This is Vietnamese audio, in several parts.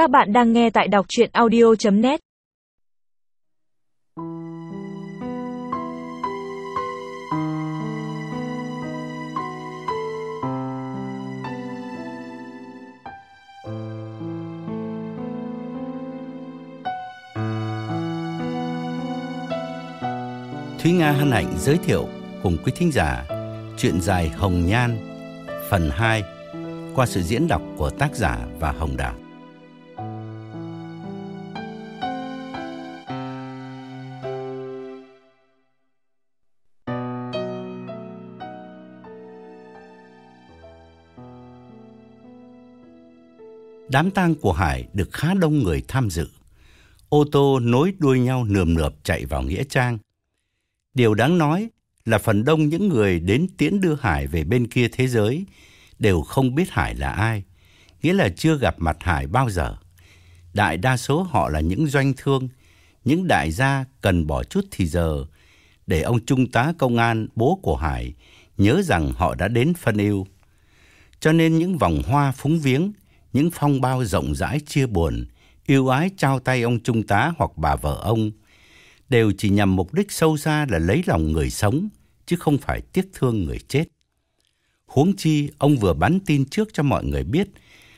Các bạn đang nghe tại đọc chuyện audio.net Thúy Nga hân hạnh giới thiệu cùng quý thính giả chuyện dài Hồng Nhan, phần 2 qua sự diễn đọc của tác giả và Hồng Đào. Đám tang của Hải được khá đông người tham dự. Ô tô nối đuôi nhau nườm nượp chạy vào Nghĩa Trang. Điều đáng nói là phần đông những người đến tiễn đưa Hải về bên kia thế giới đều không biết Hải là ai, nghĩa là chưa gặp mặt Hải bao giờ. Đại đa số họ là những doanh thương, những đại gia cần bỏ chút thì giờ để ông trung tá công an bố của Hải nhớ rằng họ đã đến phân yêu. Cho nên những vòng hoa phúng viếng, những phong bao rộng rãi chia buồn, yêu ái trao tay ông trung tá hoặc bà vợ ông đều chỉ nhằm mục đích sâu xa là lấy lòng người sống, chứ không phải tiếc thương người chết. Huống chi, ông vừa bắn tin trước cho mọi người biết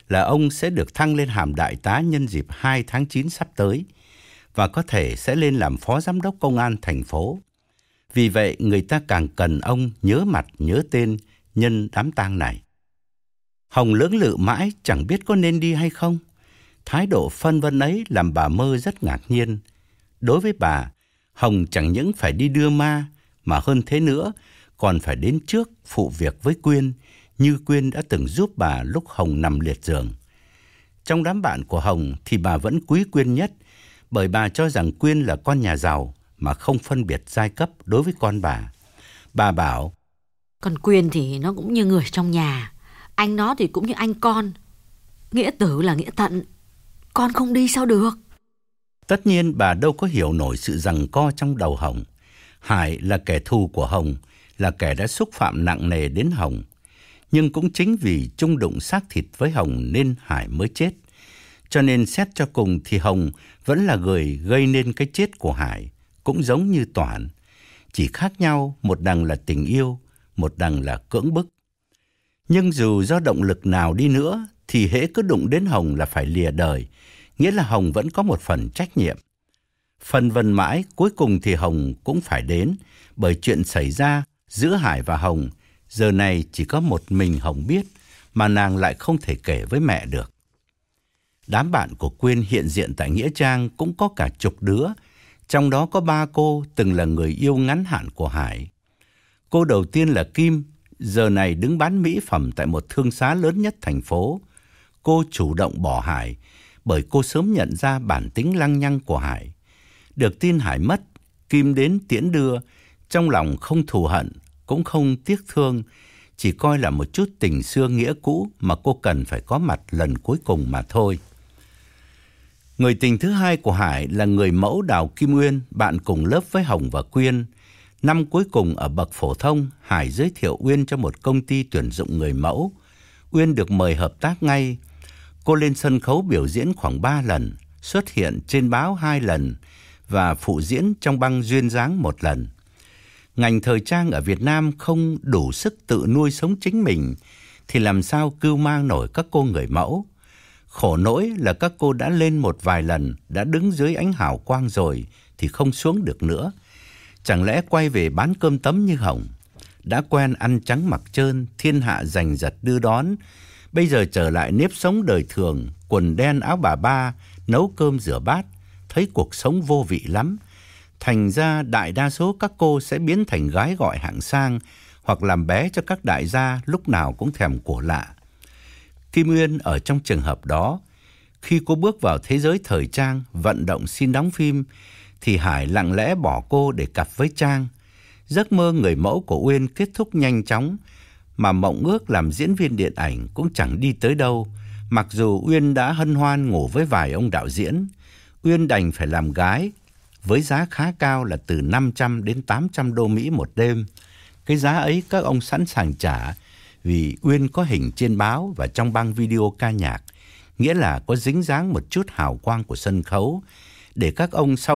là ông sẽ được thăng lên hàm đại tá nhân dịp 2 tháng 9 sắp tới và có thể sẽ lên làm phó giám đốc công an thành phố. Vì vậy, người ta càng cần ông nhớ mặt, nhớ tên nhân đám tang này. Hồng lưỡng lự mãi chẳng biết có nên đi hay không. Thái độ phân vân ấy làm bà mơ rất ngạc nhiên. Đối với bà, Hồng chẳng những phải đi đưa ma, mà hơn thế nữa, còn phải đến trước phụ việc với Quyên, như Quyên đã từng giúp bà lúc Hồng nằm liệt giường. Trong đám bạn của Hồng thì bà vẫn quý Quyên nhất, bởi bà cho rằng Quyên là con nhà giàu mà không phân biệt giai cấp đối với con bà. Bà bảo, Còn Quyên thì nó cũng như người trong nhà, anh nó thì cũng như anh con. Nghĩa tử là nghĩa tận, con không đi sao được. Tất nhiên bà đâu có hiểu nổi sự rằng co trong đầu Hồng. Hải là kẻ thù của Hồng, là kẻ đã xúc phạm nặng nề đến Hồng. Nhưng cũng chính vì chung đụng xác thịt với Hồng nên Hải mới chết. Cho nên xét cho cùng thì Hồng vẫn là người gây nên cái chết của Hải, cũng giống như Toản. Chỉ khác nhau, một đằng là tình yêu, một đằng là cưỡng bức. Nhưng dù do động lực nào đi nữa, thì hễ cứ đụng đến Hồng là phải lìa đời, nghĩa là Hồng vẫn có một phần trách nhiệm. Phần vần mãi, cuối cùng thì Hồng cũng phải đến, bởi chuyện xảy ra giữa Hải và Hồng, giờ này chỉ có một mình Hồng biết, mà nàng lại không thể kể với mẹ được. Đám bạn của Quyên hiện diện tại Nghĩa Trang cũng có cả chục đứa, trong đó có ba cô từng là người yêu ngắn hạn của Hải. Cô đầu tiên là Kim, giờ này đứng bán mỹ phẩm tại một thương xá lớn nhất thành phố. Cô chủ động bỏ Hải, bởi cô sớm nhận ra bản tính lăng nhăng của Hải. Được tin Hải mất, Kim đến tiễn đưa, trong lòng không thù hận, cũng không tiếc thương, chỉ coi là một chút tình xưa nghĩa cũ mà cô cần phải có mặt lần cuối cùng mà thôi. Người tình thứ hai của Hải là người mẫu Đào Kim Nguyên, bạn cùng lớp với Hồng và Quyên. Năm cuối cùng ở bậc phổ thông, Hải giới thiệu Uyên cho một công ty tuyển dụng người mẫu. Uyên được mời hợp tác ngay. Cô lên sân khấu biểu diễn khoảng 3 lần, xuất hiện trên báo 2 lần và phụ diễn trong băng duyên dáng một lần. Ngành thời trang ở Việt Nam không đủ sức tự nuôi sống chính mình thì làm sao cưu mang nổi các cô người mẫu. Khổ nỗi là các cô đã lên một vài lần, đã đứng dưới ánh hào quang rồi thì không xuống được nữa. Chẳng lẽ quay về bán cơm tấm như Hồng, đã quen ăn trắng mặc trơn, thiên hạ giành giật đưa đón, bây giờ trở lại nếp sống đời thường, quần đen áo bà ba, nấu cơm rửa bát, thấy cuộc sống vô vị lắm. Thành ra đại đa số các cô sẽ biến thành gái gọi hạng sang hoặc làm bé cho các đại gia lúc nào cũng thèm của lạ. Kim Nguyên ở trong trường hợp đó, khi cô bước vào thế giới thời trang, vận động xin đóng phim, thì Hải lặng lẽ bỏ cô để cặp với Trang. Giấc mơ người mẫu của Uyên kết thúc nhanh chóng, mà mộng ước làm diễn viên điện ảnh cũng chẳng đi tới đâu. Mặc dù Uyên đã hân hoan ngủ với vài ông đạo diễn, Uyên đành phải làm gái với giá khá cao là từ 500 đến 800 đô Mỹ một đêm. Cái giá ấy các ông sẵn sàng trả vì Uyên có hình trên báo và trong băng video ca nhạc, nghĩa là có dính dáng một chút hào quang của sân khấu để các ông sau